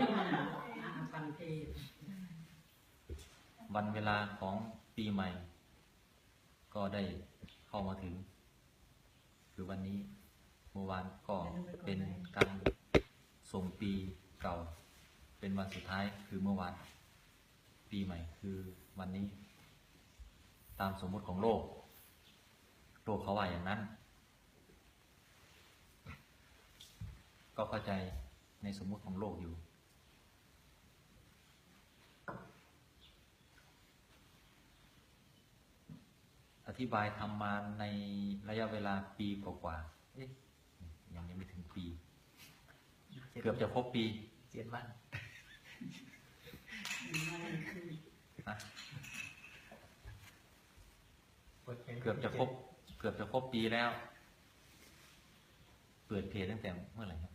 ฟังเทศวันเวลาของปีใหม่ ก็ได้เข้ามาถึง คือวันนี้เมื่อวานก็เป็นการส่งปีเก่า เป็นวันสุดท้ายคือเมื่อวาน ปีใหม่คือวันนี้ ตามสมมติของโลกโลกเขาว่าอย่างนั้น ก็เข้าใจในสมมติของโลกอยู่ ธิบายทำมาในระยะเวลาปีกว่าๆเอ๊ะยังยังไม่ถึงปี เกือบจะครบปีเจ็ดวันนะเกือบจะครบเกือบจะครบปีแล้ว เปิดเพจตั้งแต่เมื่อไหร่ครับ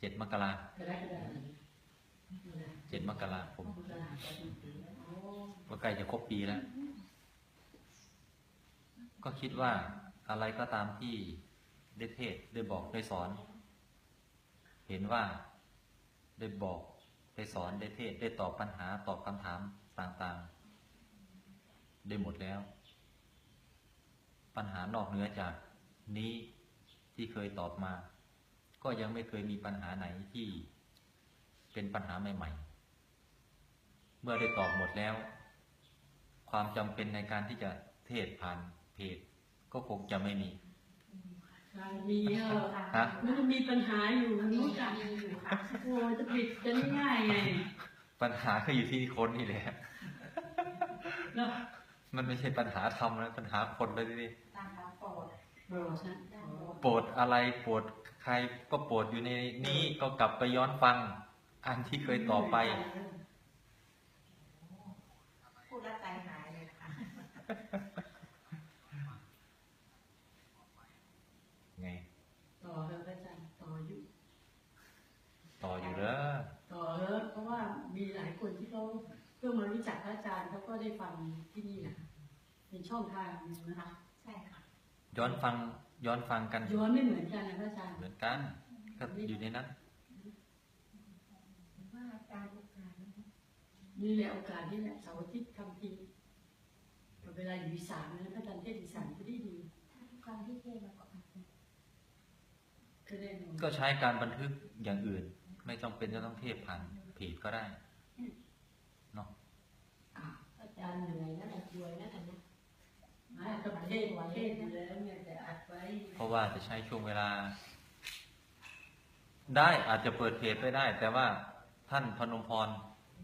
เจ็ดมกราก็ได้ก็ได้เจ็ดมกราผมก็ใกล้จะครบปีแล้ว ก็คิดว่าอะไรก็ตามที่ได้เทศได้บอกได้สอน เห็นว่าได้บอกได้สอนได้เทศได้ตอบปัญหาตอบคำถามต่างๆ ได้หมดแล้ว ปัญหานอกเหนือจากนี้ที่เคยตอบมา ก็ยังไม่เคยมีปัญหาไหนที่เป็นปัญหาใหม่ ๆ เมื่อได้ตอบหมดแล้ว ความจำเป็นในการที่จะเทศผ่าน เพจก็คงจะไม่มี มีเออฮะ มันก็มีปัญหาอยู่นี่จ้ะโอ้จะปิดจะง่ายไงปัญหาก็อยู่ที่คนนี่แหละ เนาะมันไม่ใช่ปัญหาธรรมนะปัญหาคนเลยนี่ตามโปรดโปรดนะโปรดอะไรโปรดใครก็โปรดอยู่ในนี้ก็กลับไปย้อนฟัง อันที่เคยตอบไป พูดแล้วใจหายเลยค่ะ ไง ต่อเถอะพระอาจารย์ต่ออยู่ ต่ออยู่เด้อต่อเถอะเพราะว่ามีหลายคนที่เขาเพิ่งมารู้จักพระอาจารย์เขาก็ได้ฟังที่นี่นะเป็นช่องทางหนึงนะคะใช่ค่ะ ย้อนฟังย้อนฟังกันย้อนไม่เหมือนกันนะพระอาจารย์เหมือนกันก็อยู่ในนั้นว่าการโอกาสนะคะนี่แหละโอกาสนี่แหละเสาร์อาทิตย์ทำทีเวลาอยู่อีสานนะพระอาจารย์เทศน์อีสานก็ดีดีถ้าทุกครั้งที่เทศเราก็อาจจะก็ได้นอนก็ใช้การบันทึกอย่างอื่น ไม่จำเป็นจะต้องเทศผ่านเพจก็ได้เนาะอะอาจารย์เหนื่อยนั่นแหละรวยนั่นแหละนะไม่ก็เทศเทศอยู่แล้วเนี่ยแต่อัดไว้เพราะว่าจะใช้ช่วงเวลา ได้อาจจะเปิดเพจไปได้ แต่ว่าท่านพนมพร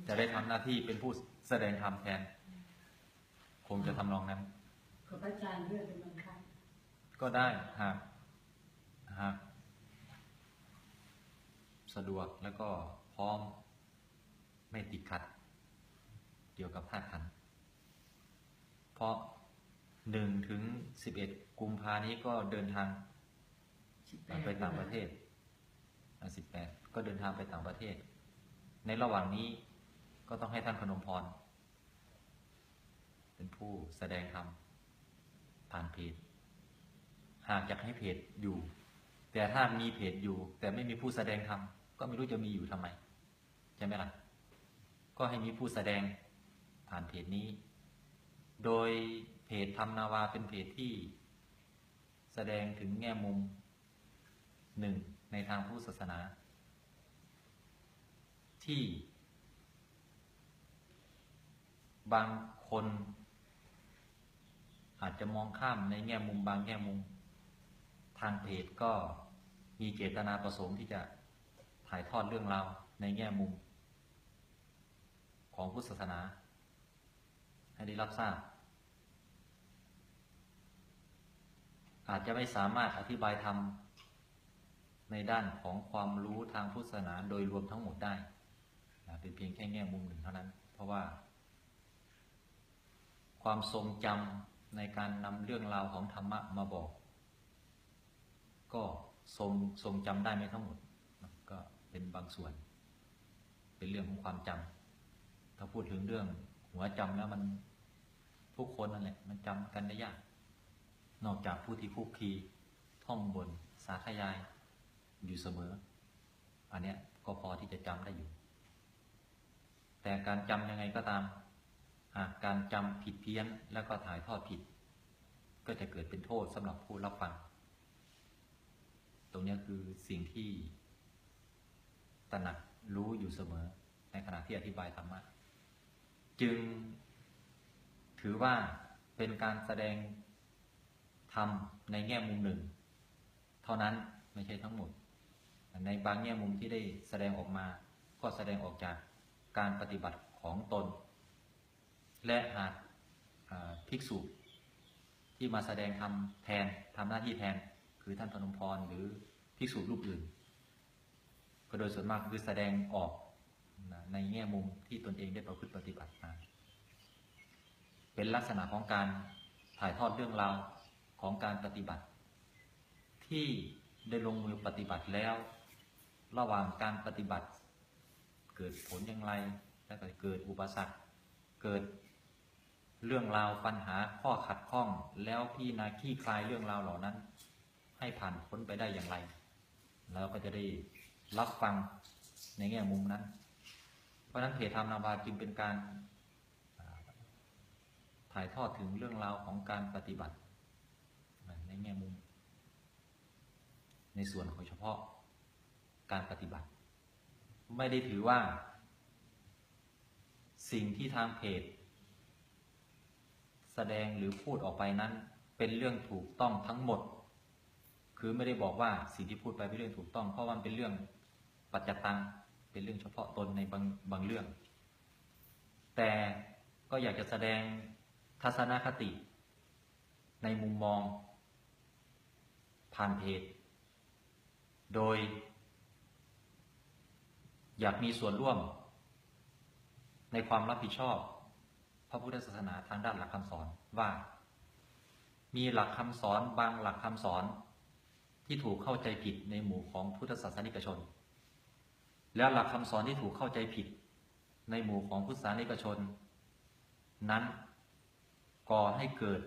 จะได้ทำหน้าที่เป็นผู้แสดงธรรมแทนคงจะทำนองนั้นกับพระอาจารย์ด้วยเป็นบางครั้งก็ได้หากหาก สะดวกแล้วก็พร้อมไม่ติดขัด เกี่ยวกับธาตุขันธ์เพราะหนึ่งถึงสิบเอ็ดกุมภานี้ก็เดินทางสิบแปไปต่างประเทศสิบแปดก็เดินทางไปต่างประเทศ ในระหว่างนี้ก็ต้องให้ท่านพนมพร เป็นผู้แสดงธรรมผ่านเพจหากอยากให้เพจอยู่ แต่ถ้ามีเพจอยู่ แต่ไม่มีผู้แสดงธรรม ก็ไม่รู้จะมีอยู่ทำไม ใช่ไหมล่ะ ก็ให้มีผู้แสดงผ่านเพจนี้ โดยเพจธรรมนาวาเป็นเพจที่ แสดงถึงแง่มุมหนึ่งในทางพุทธศาสนา ที่ บางคน อาจจะมองข้ามในแง่มุมบางแง่มุม ทางเพจก็มีเจตนาประสงค์ที่จะ ถ่ายทอดเรื่องราวในแง่มุม ของพุทธศาสนา ให้ได้รับทราบ อาจจะไม่สามารถอธิบายธรรมในด้านของความรู้ทางพุทธศาสนาโดยรวมทั้งหมดได้เป็นเพียงแค่แง่มุมหนึ่งเท่านั้น เพราะว่า ความทรงจำในการนำเรื่องราวของธรรมะมาบอก ก็ทรงทรงจำได้ไม่ทั้งหมด เป็นบางส่วน เป็นเรื่องของความจำถ้าพูดถึงเรื่อง หัวจำแล้วมันทุกคนนั่นแหละ มันจำกันได้ยาก นอกจากผู้ที่คุกคีท่องบน สาธยาย อยู่เสมอ อันเนี้ยก็พอที่จะจำได้อยู่ แต่การจำยังไงก็ตาม หากการจำผิดเพี้ยนแล้วก็ถ่ายทอดผิด ก็จะเกิดเป็นโทษสำหรับผู้รับฟัง ตรงนี้คือสิ่งที่ ตระหนักรู้อยู่เสมอ ในขณะที่อธิบายธรรมะ จึงถือว่าเป็นการแสดงธรรมในแง่มุมหนึ่ง เท่านั้นไม่ใช่ทั้งหมด ในบางแง่มุมที่ได้แสดงออกมา ก็แสดงออกจากการปฏิบัติของตน และหากภิกษุที่มาแสดงทำแทนทำหน้าที่แทน คือท่านพนมพรหรือภิกษุรูปอื่น ก็โดยส่วนมากคือแสดงออกในแง่มุมที่ตนเองได้ประพฤติปฏิบัติมา เป็นลักษณะของการถ่ายทอดเรื่องราวของการปฏิบัติ ที่ได้ลงมือปฏิบัติแล้ว ระหว่างการปฏิบัติ เกิดผลอย่างไร แล้วก็เกิดอุปสรรค เกิดเรื่องราวปัญหาข้อขัดข้อง แล้วพี่นาขี้คลายเรื่องราวเหล่านั้น ให้ผ่านพ้นไปได้อย่างไร แล้วก็จะได้ รับฟังในแง่มุมนั้น เพราะนั้นเพจธรรมนาบาจึงเป็นการถ่ายทอดถึงเรื่องราวของการปฏิบัติ ในแง่มุม ในส่วนของเฉพาะการปฏิบัติ ไม่ได้ถือว่า สิ่งที่ทางเพจ แสดงหรือพูดออกไปนั้น เป็นเรื่องถูกต้องทั้งหมด คือไม่ได้บอกว่าสิ่งที่พูดไปเป็นเรื่องถูกต้อง เพราะมันเป็นเรื่องปัจจตังเป็นเรื่องเฉพาะตนในบางบางเรื่อง แต่ก็อยากจะแสดงทัศนคติ ในมุมมอง ผ่านเพจ โดย อยากมีส่วนร่วม ในความรับผิดชอบ พระพุทธศาสนาทางด้านหลักคำสอนว่า มีหลักคำสอนบางหลักคำสอน ที่ถูกเข้าใจผิดในหมู่ของพุทธศาสนิกชน แล้วหลักคำสอนที่ถูกเข้าใจผิด ในหมู่ของพุทธศาสนิกชน นั้นก่อให้เกิด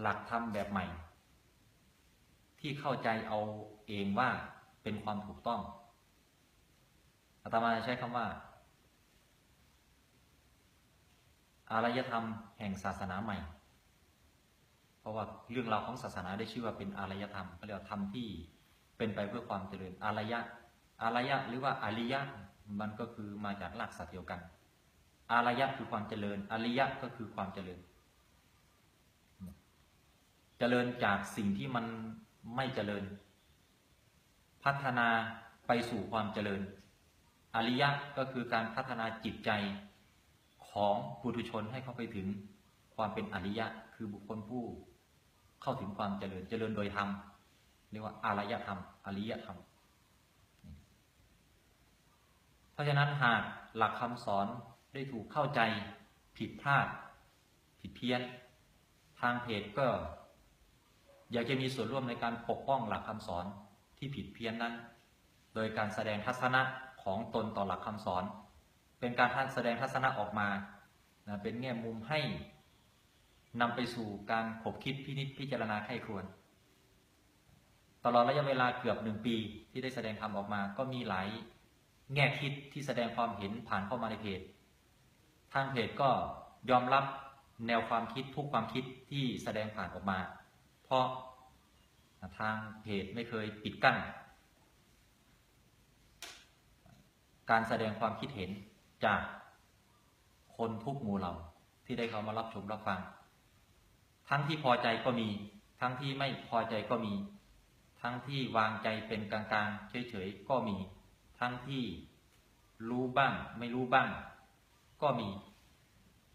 หลักธรรมแบบใหม่ ที่เข้าใจเอาเองว่าเป็นความถูกต้องอาตมาใช้คำว่า อารยธรรมแห่งศาสนาใหม่ ราะว่าเรื่องราวของศาสนาได้ชื่อว่าเป็นอารยธรรมเขาเรียกว่าธรรมที่เป็นไปเพื่อความเจริญอารยะอารยะหรือว่าอริยะมันก็คือมาจากหลักสัตว์เดียวกัน อารยะคือความเจริญ อริยะก็คือความเจริญ เจริญจากสิ่งที่มันไม่เจริญ พัฒนาไปสู่ความเจริญ อริยะก็คือการพัฒนาจิตใจของปุถุชนให้เข้าไปถึงความเป็นอริยะคือบุคคลผู้ เข้าถึงความเจริญเจริญโดยธรรมเรียกว่าอารยธรรมอริยธรรม เพราะฉะนั้นหากหลักคำสอนได้ถูกเข้าใจผิดพลาด ผิดเพี้ยน ทางเพจก็ อยากจะมีส่วนร่วมในการปกป้องหลักคำสอนที่ผิดเพี้ยนนั้น โดยการแสดงทัศนะของตนต่อหลักคำสอน เป็นการแสดงทัศนะออกมาเป็นแง่มุมให้ นำไปสู่การขบคิดพินิจพิจารณาไข้ควนตลอดระยะเวลาเกือบหนึ่งปีที่ได้แสดงธรรมออกมา ก็มีหลายแง่คิดที่แสดงความเห็นผ่านเข้ามาในเพจ ทางเพจก็ยอมรับแนวความคิดทุกความคิดที่แสดงผ่านออกมา เพราะทางเพจไม่เคยปิดกั้น การแสดงความคิดเห็นจากคนทุกหมู่เหล่าที่ได้เข้ามารับชมรับฟัง ทั้งที่พอใจก็มี ทั้งที่ไม่พอใจก็มี ทั้งที่วางใจเป็นกลางๆเฉยๆก็มี ทั้งที่รู้บ้าง ไม่รู้บ้าง ก็มี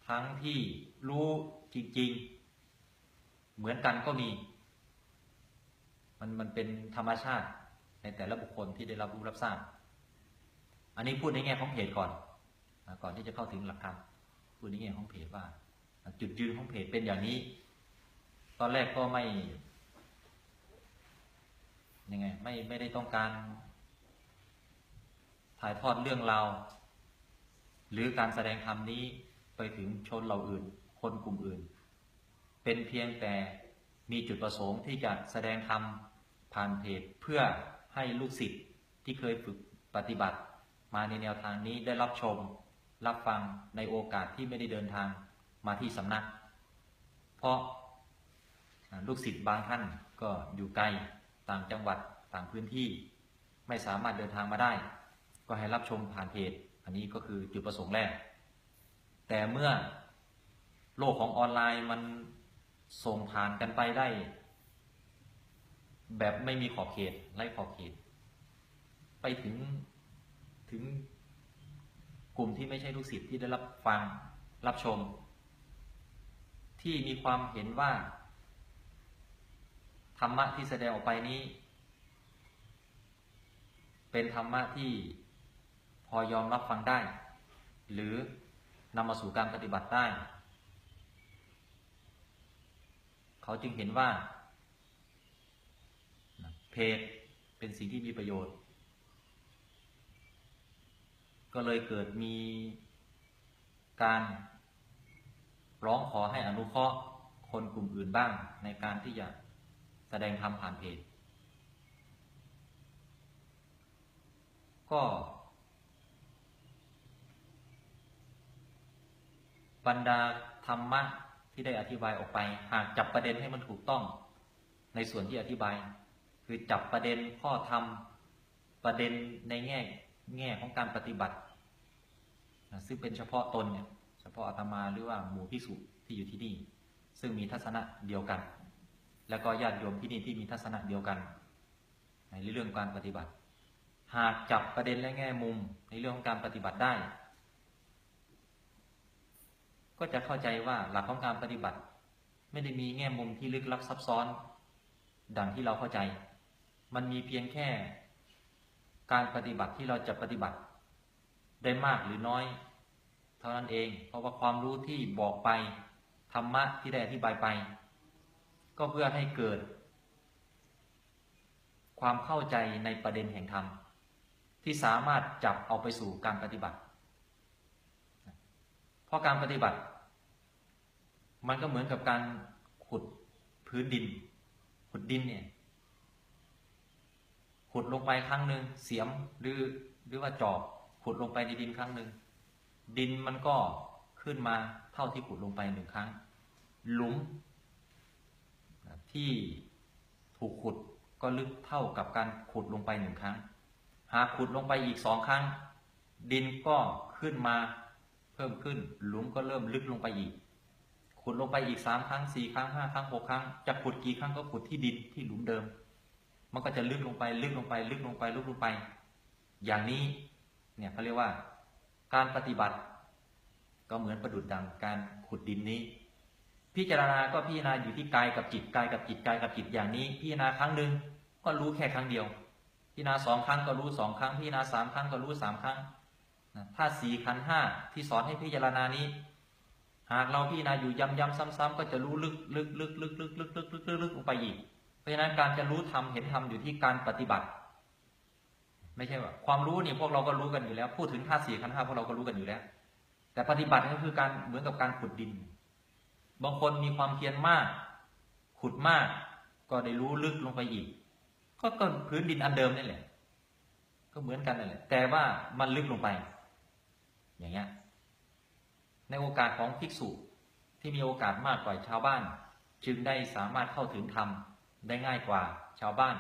ทั้งที่รู้จริง ๆ เหมือนกันก็มี มันมันเป็นธรรมชาติในแต่ละบุคคลที่ได้รับรู้รับทราบ อันนี้พูดในแง่ของเพจก่อน ก่อนที่จะเข้าถึงหลักธรรมพูดในแง่ของเพจว่า จุดยืนของเพจเป็นอย่างนี้ ตอนแรกก็ไม่ยังไงไม่ไม่ได้ต้องการ ถ่ายทอดเรื่องราวหรือการแสดงธรรมนี้ไปถึงชนเหล่าอื่น คนกลุ่มอื่น เป็นเพียงแต่มีจุดประสงค์ที่จะแสดงธรรมผ่านเพจเพื่อให้ลูกศิษย์ที่เคยฝึกปฏิบัติ มาในแนวทางนี้ได้รับชม รับฟังในโอกาสที่ไม่ได้เดินทางมาที่สำนัก เพราะ ลูกศิษย์บางท่านก็อยู่ไกลต่างจังหวัดต่างพื้นที่ ไม่สามารถเดินทางมาได้ ก็ให้รับชมผ่านเพจ อันนี้ก็คือจุดประสงค์แรก แต่เมื่อโลกของออนไลน์มันส่งผ่านกันไปได้ แบบไม่มีขอบเขตไร้ขอบเขต ไปถึงถึงกลุ่มที่ไม่ใช่ลูกศิษย์ที่ได้รับฟังรับชม ที่มีความเห็นว่า ธรรมะที่แสดงออกไปนี้ เป็นธรรมะที่พอยอมรับฟังได้ หรือนำมาสู่การปฏิบัติได้ เขาจึงเห็นว่า เพจเป็นสิ่งที่มีประโยชน์ ก็เลยเกิดมีการร้องขอให้อนุเคราะห์คนกลุ่มอื่นบ้างในการที่จะ แสดงธรรมผ่านเพจก็ บรรดาธรรมะที่ได้อธิบายออกไป หากจับประเด็นให้มันถูกต้อง ในส่วนที่อธิบาย คือจับประเด็นข้อธรรมประเด็นในแง่แง่ของการปฏิบัติ ซึ่งเป็นเฉพาะตนเนี่ยเฉพาะอาตมาหรือว่าหมู่พิสุที่อยู่ที่นี่ ซึ่งมีทัศนะเดียวกัน แล้วก็ญาติโยมที่นี่ที่มีทัศนะเดียวกัน ในเรื่องการปฏิบัติ หากจับประเด็นและแง่มุมในเรื่องของการปฏิบัติได้ ก็จะเข้าใจว่าหลักของการปฏิบัติ ไม่ได้มีแง่มุมที่ลึกลับซับซ้อน ดังที่เราเข้าใจ มันมีเพียงแค่ การปฏิบัติที่เราจะปฏิบัติ ได้มากหรือน้อย เท่านั้นเอง เพราะว่าความรู้ที่บอกไปธรรมะที่ได้อธิบายไป ก็เพื่อให้เกิด ความเข้าใจในประเด็นแห่งธรรม ที่สามารถจับเอาไปสู่การปฏิบัติ เพราะการปฏิบัติ มันก็เหมือนกับการขุดพื้นดิน ขุดดินเนี่ยขุดลงไปครั้งหนึ่งเสียมหรือหรือว่าจอบขุดลงไปในดินครั้งหนึ่งดินมันก็ขึ้นมาเท่าที่ขุดลงไปหนึ่งครั้ง หลุม ที่ถูกขุดก็ลึกเท่ากับการขุดลงไปหนึ่งครั้ง หากขุดลงไปอีกสองครั้ง ดินก็ขึ้นมาเพิ่มขึ้น หลุมก็เริ่มลึกลงไปอีก ขุดลงไปอีกสามครั้งสี่ครั้งห้าครั้งหกครั้งจะขุดกี่ครั้งก็ขุดที่ดินที่หลุมเดิม มันก็จะลึกลงไปลึกลงไป ลึกลงไปลึกลงไป อย่างนี้เนี่ยเขาเรียกว่า การปฏิบัติ ก็เหมือนประดุดดังการขุดดินนี้ พิจารณาก็พิจารณาอยู่ที่กายกับจิตกายกับจิตกายกับจิตอย่างนี้ พิจารณาครั้งหนึ่งก็รู้แค่ครั้งเดียว พิจารณาสองครั้งก็รู้สองครั้ง พิจารณาสามครั้งก็รู้สามครั้งถ้าสี่ขันธ์ห้าที่สอนให้พิจารณานี้ หากเราพิจารณาอยู่ย้ำย้ำซ้ำๆก็จะรู้ลึกลึกลึกลึกลึกลึกลึกลึกลึกลึกลงไปอีก เพราะฉะนั้นการจะรู้ธรรมเห็นธรรมอยู่ที่การปฏิบัติ ไม่ใช่ว่าความรู้นี่พวกเราก็รู้กันอยู่แล้ว พูดถึงธาตุสี่ขันธ์ห้าพวกเราก็รู้กันอยู่แล้ว แต่ปฏิบัติก็คือการเหมือนกับการขุดดิน บางคนมีความเพียรมาก ขุดมาก ก็ได้รู้ลึกลงไปอีก ก็ก็พื้นดินอันเดิมนี่แหละ ก็เหมือนกันนั่นแหละ แต่ว่ามันลึกลงไป อย่างเงี้ย ในโอกาสของภิกษุที่มีโอกาสมากกว่าชาวบ้าน จึงได้สามารถเข้าถึงธรรมได้ง่ายกว่าชาวบ้าน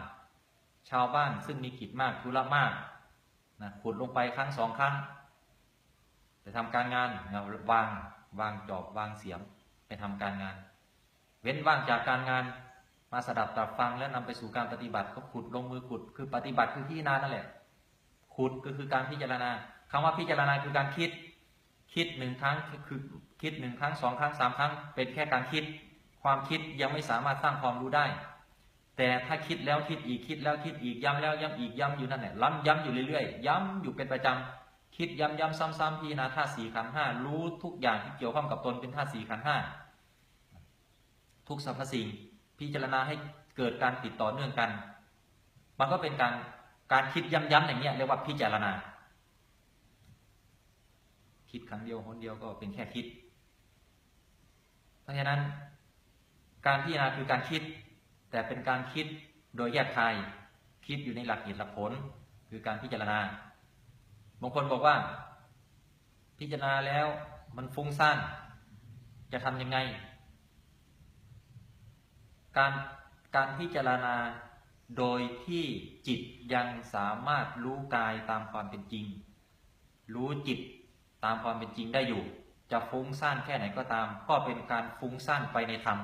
ชาวบ้านซึ่งมีกิจมากธุระมากนะขุดลงไปครั้งสองครั้งจะทำการงานวางวางจอบวางเสียม ไปทำการงาน เว้นว่างจากการงานมาสดับตับฟังและนำไปสู่การปฏิบัติก็ขุดลงมือขุด คือปฏิบัติคือพิจารณานั่นแหละ ขุดก็คือการพิจารณาคำว่าพิจารณาคือการคิด คิดหนึ่งครั้งคือคิดหนึ่งครั้งสองครั้งสามครั้ง เป็นแค่การคิด ความคิดยังไม่สามารถสร้างความรู้ได้ แต่ถ้าคิดแล้วคิดอีกคิดแล้วคิดอีกย้ำแล้วย้ำอีกย้ำอยู่นั่นแหละล้ำย้ำอยู่เรื่อยๆย้ำอยู่เป็นประจำคิดย้ำย้ำซ้ำๆพิจารณาธาตุสี่ขันห้ารู้ทุกอย่างที่เกี่ยวข้องกับตนเป็นธาตุสี่ขันห้า ทุกสรรพสิ่ง พิจารณาให้เกิดการติดต่อเนื่องกัน มันก็เป็นการการคิดย้ำๆอย่างเงี้ยเรียกว่าพิจารณา คิดครั้งเดียวคนเดียวก็เป็นแค่คิด เพราะฉะนั้น การพิจารณาคือการคิด แต่เป็นการคิดโดยแยกคายคิดอยู่ในหลักเหตุหลักผลคือการพิจารณาบางคนบอกว่า พิจารณาแล้วมันฟุ้งซ่านจะทำยังไง การการพิจารณาโดยที่จิตยังสามารถรู้กายตามความเป็นจริง รู้จิตตามความเป็นจริงได้อยู่ จะฟุ้งซ่านแค่ไหนก็ตาม ก็เป็นการฟุ้งซ่านไปในธรรม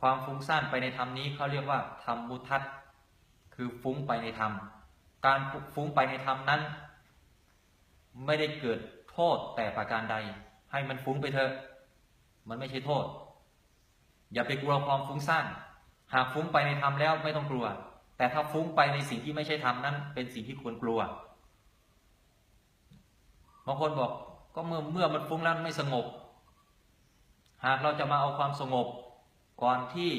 ความฟุ้งซ่านไปในธรรมนี้เขาเรียกว่าธรรมมุทัศคือฟุ้งไปในธรรม การฟุ้งไปในธรรมนั้น ไม่ได้เกิดโทษแต่ประการใด ให้มันฟุ้งไปเถอะ มันไม่ใช่โทษ อย่าไปกลัวความฟุ้งซ่านหากฟุ้งไปในธรรมแล้วไม่ต้องกลัว แต่ถ้าฟุ้งไปในสิ่งที่ไม่ใช่ธรรมนั้นเป็นสิ่งที่ควรกลัวบางคนบอกก็เมื่อเมื่อมันฟุ้งแล้วไม่สงบ หากเราจะมาเอาความสงบ ก่อนที่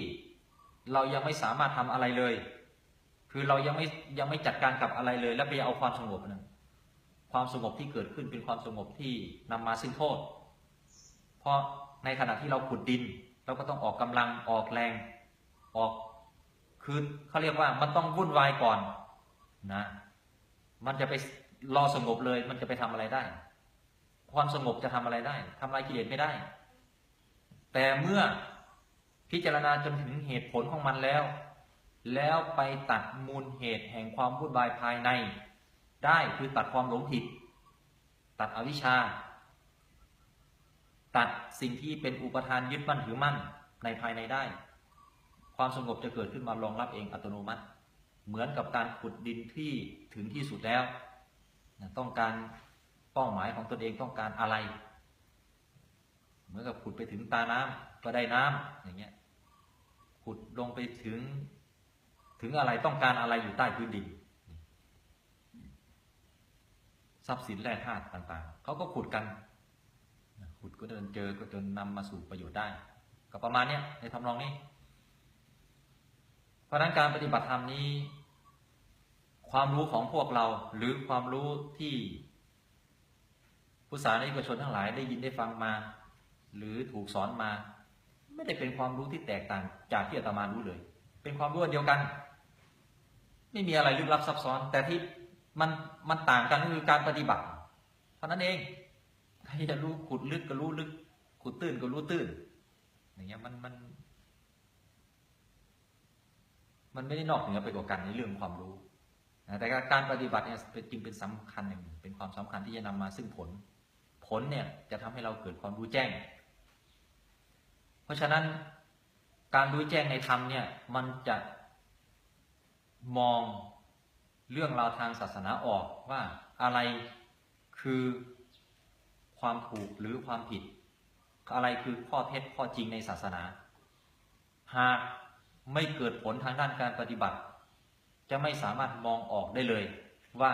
เรายังไม่สามารถทำอะไรเลย คือเรายังไม่ยังไม่จัดการกับอะไรเลย แล้วไปเอาความสงบนั้นความสงบที่เกิดขึ้นเป็นความสงบที่นำมาซึ่งโทษ เพราะในขณะที่เราขุดดิน เราก็ต้องออกกำลังออกแรง ออกคือเขาเรียกว่ามันต้องวุ่นวายก่อนนะ มันจะไปรอสงบเลย มันจะไปทำอะไรได้ ความสงบจะทำอะไรได้ทำลายกิเลสไม่ได้ แต่เมื่อพิจารณาจนถึงเหตุผลของมันแล้ว แล้วไปตัดมูลเหตุแห่งความวุ่นวายภายใน ได้คือตัดความหลงผิด ตัดอวิชชา ตัดสิ่งที่เป็นอุปทานยึดมั่นถือมั่นในภายในได้ ความสงบจะเกิดขึ้นมารองรับเองอัตโนมัติ เหมือนกับการขุดดินที่ถึงที่สุดแล้ว ต้องการเป้าหมายของตนเองต้องการอะไร เหมือนกับขุดไปถึงตาน้ำก็ได้น้ำอย่างเงี้ยขุดลงไปถึงถึงอะไรต้องการอะไรอยู่ใต้พื้นดินทรัพย์สินแร่ธาตุต่างๆ เขาก็ขุดกัน ขุดก็เดินเจอก็จนนำมาสู่ประโยชน์ได้ ก็ประมาณเนี้ยในทำนองนี้ เพราะฉะนั้นการปฏิบัติธรรมนี้ ความรู้ของพวกเราหรือความรู้ที่ผู้สานิกชนทั้งหลายได้ยินได้ฟังมา หรือถูกสอนมา ไม่ได้เป็นความรู้ที่แตกต่างจากที่อาตมารู้เลย เป็นความรู้อันเดียวกัน ไม่มีอะไรลึกลับซับซ้อน แต่ที่มันมันต่างกันก็คือการปฏิบัติเท่านั้นเอง ใครจะรู้ขุดลึกก็รู้ลึก ขุดตื้นก็รู้ตื้น อย่างเงี้ยมันมัน มันไม่ได้นอกเหนือไปกว่ากันในเรื่องความรู้นะแต่การปฏิบัติเนี่ยจึงเป็นสำคัญหนึ่งเป็นความสำคัญที่จะนำมาซึ่งผล ผลเนี่ยจะทำให้เราเกิดความรู้แจ้ง เพราะฉะนั้นการรู้แจ้งในธรรมเนี่ยมันจะมองเรื่องราวทางศาสนาออกว่าอะไรคือ ความถูกหรือความผิด อะไรคือข้อเท็จข้อจริงในศาสนา หากไม่เกิดผลทางด้านการปฏิบัติ จะไม่สามารถมองออกได้เลย ว่า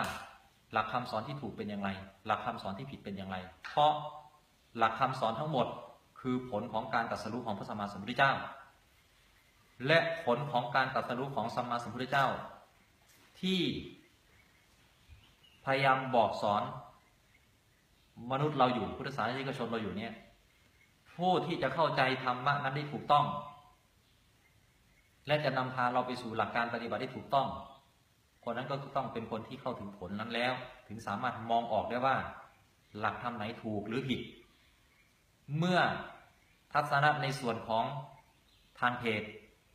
หลักคำสอนที่ถูกเป็นอย่างไร หลักคำสอนที่ผิดเป็นอย่างไร เพราะหลักคำสอนทั้งหมดคือผลของการตรัสรู้ของพระสัมมาสัมพุทธเจ้า และผลของการตรัสรู้ของสัมมาสัมพุทธเจ้า ที่พยายามบอกสอน มนุษย์เราอยู่พุทธศาสนิกชนเราอยู่เนี่ย ผู้ที่จะเข้าใจธรรมะนั้นได้ถูกต้อง และจะนำพาเราไปสู่หลักการปฏิบัติที่ถูกต้อง คนนั้นก็ต้องเป็นคนที่เข้าถึงผลนั้นแล้ว ถึงสามารถมองออกได้ว่า หลักธรรมไหนถูกหรือผิด เมื่อทัศนะในส่วนของทางเพจ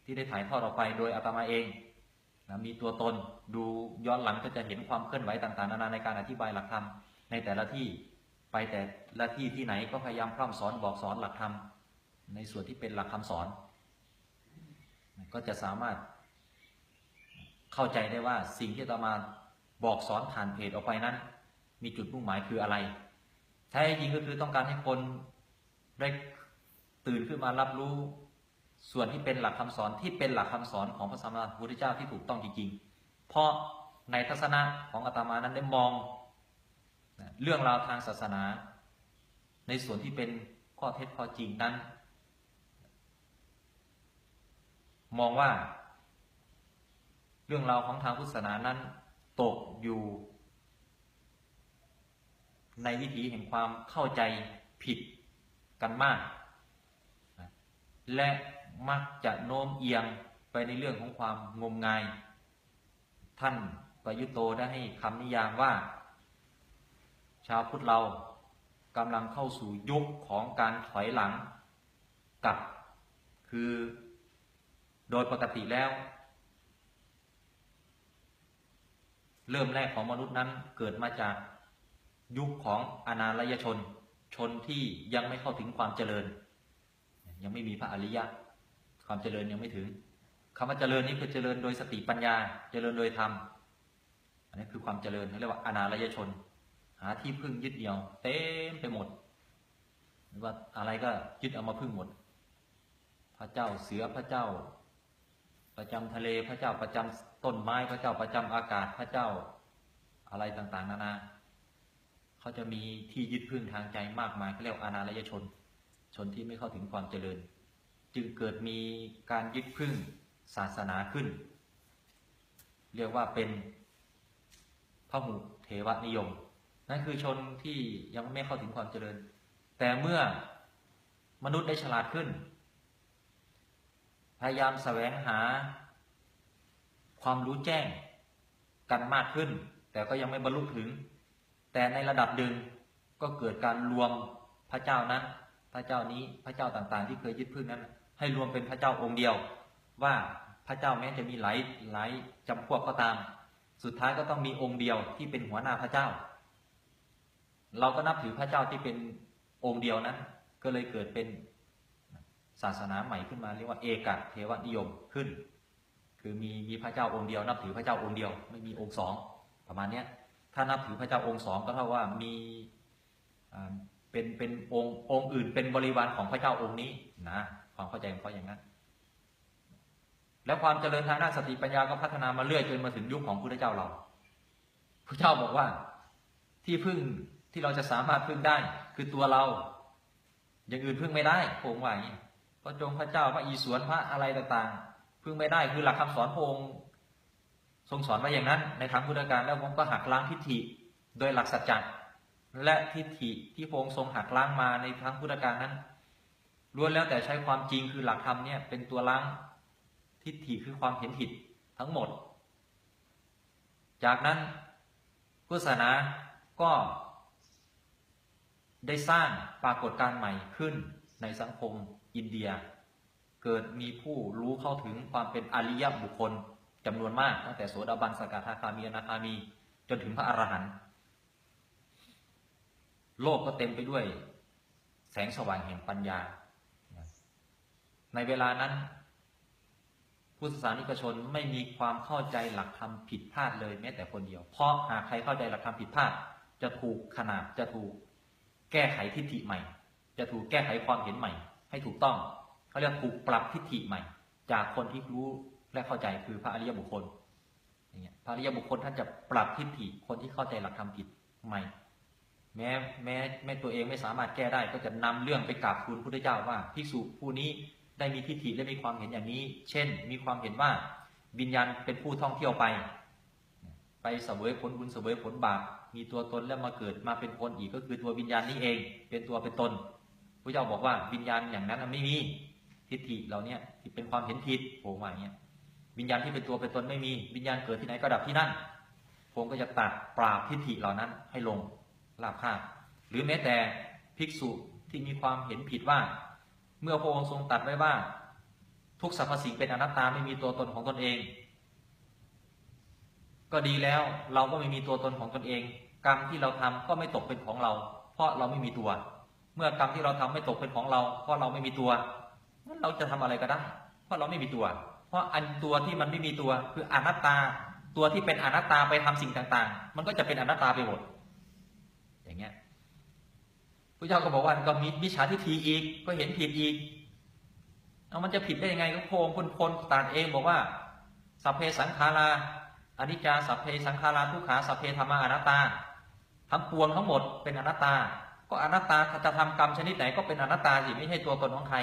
ที่ได้ถ่ายทอดออกไปโดยอาตมาเองนะมีตัวตนดูย้อนหลังก็จะเห็นความเคลื่อนไหวต่างๆ นานาในการอธิบายหลักธรรมในแต่ละที่ ไปแต่ละที่ที่ไหนก็พยายามพร่ำสอนบอกสอนหลักธรรมในส่วนที่เป็นหลักคำสอน ก็จะสามารถเข้าใจได้ว่าสิ่งที่อามาบอกสอนผ่านเพจออกไปนั้น มีจุดมุ่งหมายคืออะไรแท้จริงก็คือต้องการให้คนได้ตื่นขึ้นมารับรู้ ส่วนที่เป็นหลักคำสอนที่เป็นหลักคำสอนของพระสัมมาสัมพุทธเจ้าที่ถูกต้องจริงๆ เพราะในทัศนะของอาตมานั้นได้มอง เรื่องราวทางศาสนา ในส่วนที่เป็นข้อเท็จข้อจริงนั้น มองว่า เรื่องราวของทางพุทธศาสนานั้น ตกอยู่ ในวิถีแห่งความเข้าใจผิดกันมาก และมักจะโน้มเอียงไปในเรื่องของความงมงาย ท่านประยุโตได้ให้คำนิยามว่า ชาวพุทธเรากำลังเข้าสู่ยุคของการถอยหลังกลับ คือโดยปกติแล้ว เริ่มแรกของมนุษย์นั้นเกิดมาจากยุคของอนาลยชน ชนที่ยังไม่เข้าถึงความเจริญ ยังไม่มีพระอริยะ ความเจริญยังไม่ถึงคำว่าเจริญนี้คือเจริญโดยสติปัญญา เจริญโดยธรรมอันนี้คือความเจริญเขาเรียกว่าอนาลยชน หาที่พึ่งยึดเหนี่ยว เต็มไปหมดหรือว่าอะไรก็ยึดเอามาพึ่งหมด พระเจ้าเสือพระเจ้า ประจำทะเลพระเจ้าประจำต้นไม้พระเจ้าประจำอากาศพระเจ้าอะไรต่างๆ นานาเขาจะมีที่ยึดพึ่งทางใจมากมายเขาเรียกว่าอนาลยชน ชนที่ไม่เข้าถึงความเจริญ จึงเกิดมีการยึดพึ่งศาสนาขึ้น เรียกว่าเป็นพระหุเทวนิยม นั่นคือชนที่ยังไม่เข้าถึงความเจริญ แต่เมื่อมนุษย์ได้ฉลาดขึ้น พยายามแสวงหา ความรู้แจ้งกันมากขึ้น แต่ก็ยังไม่บรรลุถึง แต่ในระดับหนึ่งก็เกิดการรวมพระเจ้านั้น พระเจ้านี้พระเจ้าต่างๆ ที่เคยยึดพึ่งนั้น ให้รวมเป็นพระเจ้าองค์เดียว ว่าพระเจ้าแม้จะมีหลายหลายจำพวกก็ตาม สุดท้ายก็ต้องมีองค์เดียวที่เป็นหัวหน้าพระเจ้า เราก็นับถือพระเจ้าที่เป็นองค์เดียวนั้นก็เลยเกิดเป็นศาสนาใหม่ขึ้นมาเรียกว่าเอกเทวนิยมขึ้น คือมีมีพระเจ้าองค์เดียว นับถือพระเจ้าองค์เดียว ไม่มีองค์สองประมาณเนี้ยถ้านับถือพระเจ้าองค์สองก็เท่าว่ามีเป็นเป็นองค์องค์อื่น เป็นบริวารของพระเจ้าองค์นี้นะความเข้าใจของเขาอย่างนั้น แล้วความเจริญทางด้านสติปัญญาก็พัฒนามาเรื่อยจนมาถึงยุคของพระเจ้าเราพระเจ้าบอกว่าที่พึ่ง ที่เราจะสามารถพึ่งได้ คือตัวเรา อย่างอื่นพึ่งไม่ได้พระองค์ว่าอย่างนี้พระจงพระเจ้าพระอีสวนพระอะไรต่างๆ พึ่งไม่ได้คือหลักคำสอนพระองค์ทรงสอนไว้อย่างนั้น ในทางพุทธการแล้วผมก็หักล้างทิฏฐิโดยหลักสัจจะและทิฏฐิที่พระองค์ทรงหักล้างมาในทางพุทธการนั้นล้วนแล้วแต่ใช้ความจริงคือหลักธรรมเนี่ยเป็นตัวล้างทิฏฐิคือความเห็นผิดทั้งหมด จากนั้นพุทธศาสนาก็ ได้สร้างปรากฏการณ์ใหม่ขึ้นในสังคมอินเดีย เกิดมีผู้รู้เข้าถึงความเป็นอริยบุคคลจำนวนมากตั้งแต่โสดาบันสกทาคามีอนาคามี จนถึงพระอรหันต์โลกก็เต็มไปด้วย แสงสว่างแห่งปัญญา ในเวลานั้นพุทธศาสนิกชนไม่มีความเข้าใจหลักธรรมผิดพลาดเลยแม้แต่คนเดียว เพราะหากใครเข้าใจหลักธรรมผิดพลาด จะถูกขนาดจะถูก แก้ไขทิฏฐิใหม่ จะถูกแก้ไขความเห็นใหม่ ให้ถูกต้องเขาเรียกถูกปรับทิฏฐิใหม่ จากคนที่รู้และเข้าใจคือพระอริยบุคคลอย่างเงี้ยพระอริยบุคคลท่านจะปรับทิฏฐิคนที่เข้าใจหลักธรรมผิดใหม่ แม้แม้แม้ตัวเองไม่สามารถแก้ได้ก็จะนำเรื่องไปกราบทูลพระพุทธเจ้าว่าภิกษุผู้นี้ได้มีทิฏฐิและมีความเห็นอย่างนี้ เช่น มีความเห็นว่าวิญญาณเป็นผู้ท่องเที่ยวไป เสวยผลบุญเสวยผลบาปมีตัวตนแล้วมาเกิดมาเป็นคนอีกก็คือตัววิญญาณนี้เอง เป็นตัวเป็นตนพระเจ้าบอกว่าวิญญาณอย่างนั้นไม่มีทิฏฐิเราเนี่ยที่เป็นความเห็นผิดโผล่มาอย่างเงี้ยวิญญาณที่เป็นตัวเป็นตนไม่มีวิญญาณเกิดที่ไหนก็ดับที่นั่นผมก็จะตัดปราบทิฏฐิเหล่านั้นให้ลงลาบคาบหรือแม้แต่ภิกษุที่มีความเห็นผิดว่า เมื่อพระองค์ทรงตัดไว้ว่า ทุกสรรพสิ่งเป็นอนัตตาไม่มีตัวตนของตนเอง ก็ดีแล้วเราก็ไม่มีตัวตนของตนเอง กรรมที่เราทำก็ไม่ตกเป็นของเรา เพราะเราไม่มีตัว เมื่อกรรมที่เราทำไม่ตกเป็นของเรา เพราะเราไม่มีตัวงั้นเราจะทำอะไรก็ได้ เพราะเราไม่มีตัว เพราะอันตัวที่มันไม่มีตัวคืออนัตตา ตัวที่เป็นอนัตตาไปทำสิ่งต่าง ๆ มันก็จะเป็นอนัตตาไปหมดอย่างเงี้ยพระเจ้าก็บอกว่าก็มีมิจฉาทิฏฐิอีกก็เห็นผิดอีกเอามันจะผิดได้ยังไงก็โพงคนคนตรัดเองบอกว่าสัพเพสังขารา อนิจจาสัพเพสังขาราทุกขาสัพเพธรรมาอนัตตาทั้งปวงทั้งหมดเป็นอนัตตา ก็อนัตตาจะทำกรรมชนิดไหนก็เป็นอนัตตาสิไม่ใช่ตัวตนของใคร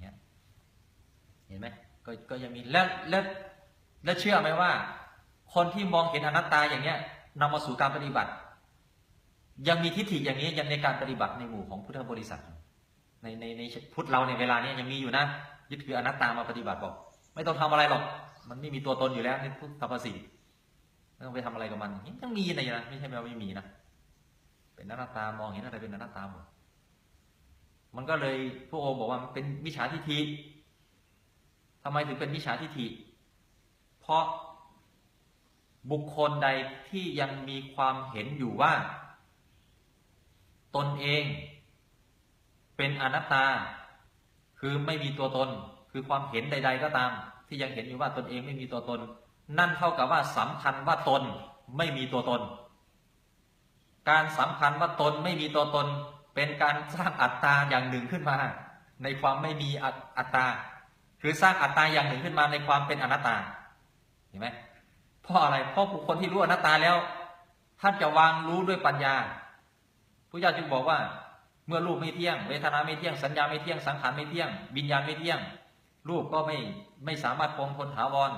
เนี่ยเห็นไหมก็ก็ยังมีแล้วแล้วแล้วเชื่อไหมว่า คนที่มองเห็นอนัตตาอย่างเนี้ยนำมาสู่การปฏิบัติ ยังมีทิฏฐิอย่างนี้ยังในการปฏิบัติในหมู่ของพุทธบริษัท ในในในพุทธเราในเวลานี้ยังมีอยู่นะยึดถืออนัตตามาปฏิบัติบอก ไม่ต้องทำอะไรหรอก มันไม่มีตัวตนอยู่แล้วในทุกสรรพสิ่งไม่ต้องไปทำอะไรกับมันยังมีนะนะไม่ใช่ว่าไม่มีนะเป็นหน้าตามองเห็นอะไรเป็นหน้าตาหมดมันก็เลยพระองค์บอกว่ามันเป็นมิจฉาทิฏฐิทำไมถึงเป็นมิจฉาทิฏฐิ เพราะบุคคลใดที่ยังมีความเห็นอยู่ว่า ตนเอง เป็นอนัตตา คือไม่มีตัวตน คือความเห็นใด ๆ ก็ตาม ที่ยังเห็นอยู่ว่าตนเองไม่มีตัวตน นั่นเท่ากับว่าสำคัญว่าตนไม่มีตัวตน การสำคัญว่าตนไม่มีตัวตน เป็นการสร้างอัตตาอย่างหนึ่งขึ้นมา ในความไม่มีอัตอัตตาคือสร้างอัตตาอย่างหนึ่งขึ้นมาในความเป็นอนัตตาเห็นไหมเพราะอะไรเพราะบุคคลที่รู้อนัตตาแล้วท่านจะวางรู้ด้วยปัญญาพระเจ้าจึงบอกว่า เมื่อรูปไม่เที่ยงเวทนาไม่เที่ยงสัญญาไม่เที่ยงสังขารไม่เที่ยงวิญญาณไม่เที่ยง รูปก็ไม่ไม่สามารถคงทนถาวร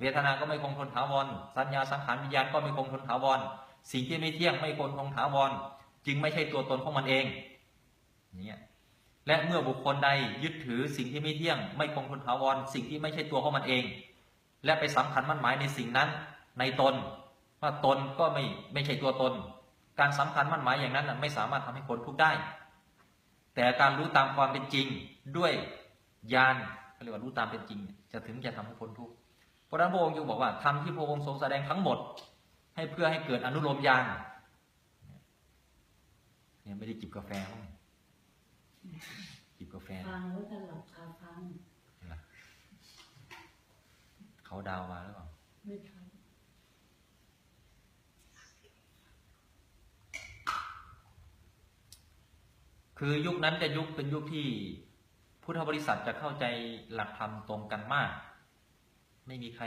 เวทนาก็ไม่คงทนถาวร สัญญาสังขารวิญญาณก็ไม่คงทนถาวร สิ่งที่ไม่เที่ยงไม่คงทนถาวร จึงไม่ใช่ตัวตนของมันเองนี่และเมื่อบุคคลใดยึดถือสิ่งที่ไม่เที่ยง ไม่คงทนถาวร สิ่งที่ไม่ใช่ตัวของมันเอง และไปสำคัญมั่นหมายในสิ่งนั้น ในตนว่าตนก็ไม่ไม่ใช่ตัวตน การสำคัญมั่นหมายอย่างนั้นไม่สามารถทำให้คนทุกข์ได้ แต่การรู้ตามความเป็นจริงด้วย ญาณเขาเรียกว่ารู้ตามเป็นจริง จะถึงจะทำให้พ้นทุกข์เพราะฉะนั้นพระองค์จึงบอกว่าทำที่พระองค์ทรงแสดงทั้งหมด ให้เพื่อให้เกิดอนุโลมญาณเนี่ยไม่ได้จิบกาแฟมั้งจิบกาแฟฟังแล้วจะหลับตาฟังนะเขาดาวมาหรือเปล่าไม่ทันคือยุคนั้นจะยุคเป็นยุคที่ พุทธบริษัทจะเข้าใจหลักธรรมตรงกันมาก ไม่มีใคร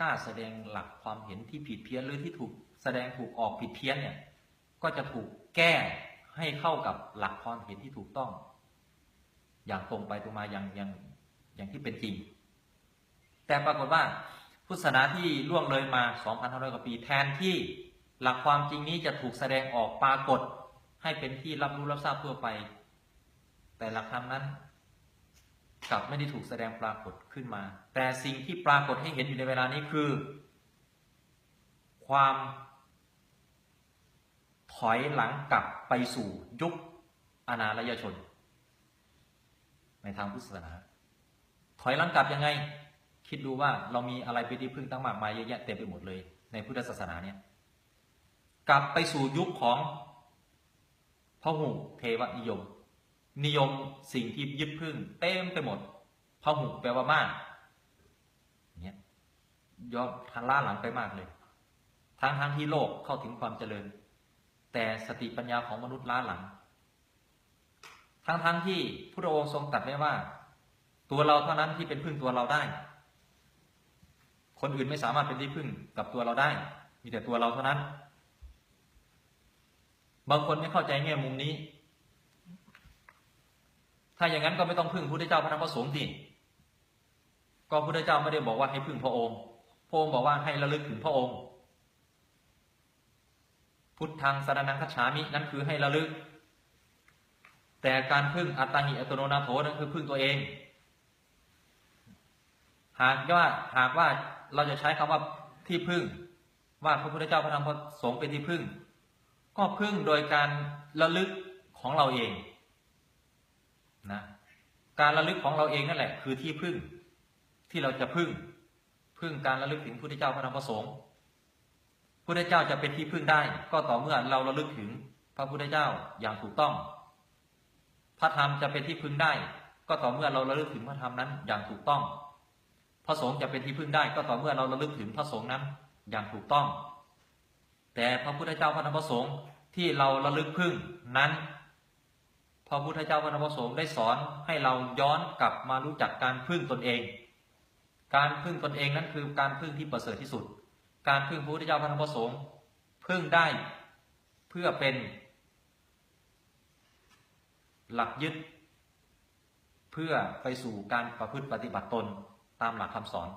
กล้าแสดงหลักความเห็นที่ผิดเพี้ยนหรือที่ถูกแสดงถูกออกผิดเพี้ยนเนี่ย ก็จะถูกแก้ให้เข้ากับหลักความเห็นที่ถูกต้อง อย่างตรงไปตรงมาอย่างอย่างอย่างที่เป็นจริง แต่ปรากฏว่าพุทธศาสนาที่ล่วงเลยมา 2,500 กว่าปีแทนที่หลักความจริงนี้จะถูกแสดงออกปรากฏ ให้เป็นที่รับรู้รับทราบทั่วไป แต่หลักธรรมนั้น กลับไม่ได้ถูกแสดงปรากฏขึ้นมา แต่สิ่งที่ปรากฏให้เห็นอยู่ในเวลานี้คือ ความถอยหลังกลับไปสู่ยุคอนาลยชน ในทางพุทธศาสนา ถอยหลังกลับยังไง คิดดูว่าเรามีอะไรไปนที่พึ่งตั้งมากมายเยอะแยะเต็มไปหมดเลย ในพุทธศาสนาเนี่ยกลับไปสู่ยุคของพระหุเทวนิยม นิยมสิ่งที่ยึดพึ่ง เต็มไปหมดพะหุแปลว่ามากเนี่ยยอมทางล่าหลังไปมากเลยทั้งทั้งที่โลกเข้าถึงความเจริญ แต่สติปัญญาของมนุษย์ล้าหลัง ทั้งทั้งที่พระองค์ทรงตรัสไว้ว่า ตัวเราเท่านั้นที่เป็นพึ่งตัวเราได้ คนอื่นไม่สามารถเป็นที่พึ่งกับตัวเราได้ มีแต่ตัวเราเท่านั้น บางคนไม่เข้าใจแง่มุมนี้ ถ้าอย่างนั้นก็ไม่ต้องพึ่งพระพุทธเจ้าพระธรรมพระสงฆ์สิก็พระพุทธเจ้าไม่ได้บอกว่าให้พึ่งพระองค์ พระองค์บอกว่าให้ระลึกถึงพระองค์ พุทธังสรนังคัจฉามินั่นคือให้ระลึก แต่การพึ่งอัตตาหิอัตโนนาโถนั่นคือพึ่งตัวเอง หากว่าหากว่าเราจะใช้คำว่าที่พึ่ง ว่าพระพุทธเจ้าพระธรรมพระสงฆ์เป็นที่พึ่ง ก็พึ่งโดยการระลึกของเราเอง นะการระลึกของเราเองนั่นแหละ คือที่พึ่งที่เราจะพึ่ง พึ่งการระลึกถึงพระพุทธเจ้าพระธรรมพระสงฆ์พุทธเจ้าจะเป็นที่พึ่งได้ ก็ต่อเมื่อเราระลึกถึงพระพุทธเจ้าอย่างถูกต้อง พระธรรมจะเป็นที่พึ่งได้ ก็ต่อเมื่อเราระลึกถึงพระธรรมนั้นอย่างถูกต้อง พระสงฆ์จะเป็นที่พึ่งได้ ก็ต่อเมื่อเราระลึกถึงพระสงฆ์นั้นอย่างถูกต้อง แต่พระพุทธเจ้าพระธรรมพระสงฆ์ที่เราระลึกพึ่งนั้น พระพุทธเจ้าพระธรรมพสงฆ์ได้สอนให้เราย้อนกลับมารู้จักการพึ่งตนเอง การพึ่งตนเองนั้นคือการพึ่งที่ประเสริฐที่สุด การพึ่งพระพุทธเจ้าพระธรรมพสงฆ์พึ่งได้เพื่อเป็น หลักยึด เพื่อไปสู่การประพฤติปฏิบัติตนตามหลักคำสอน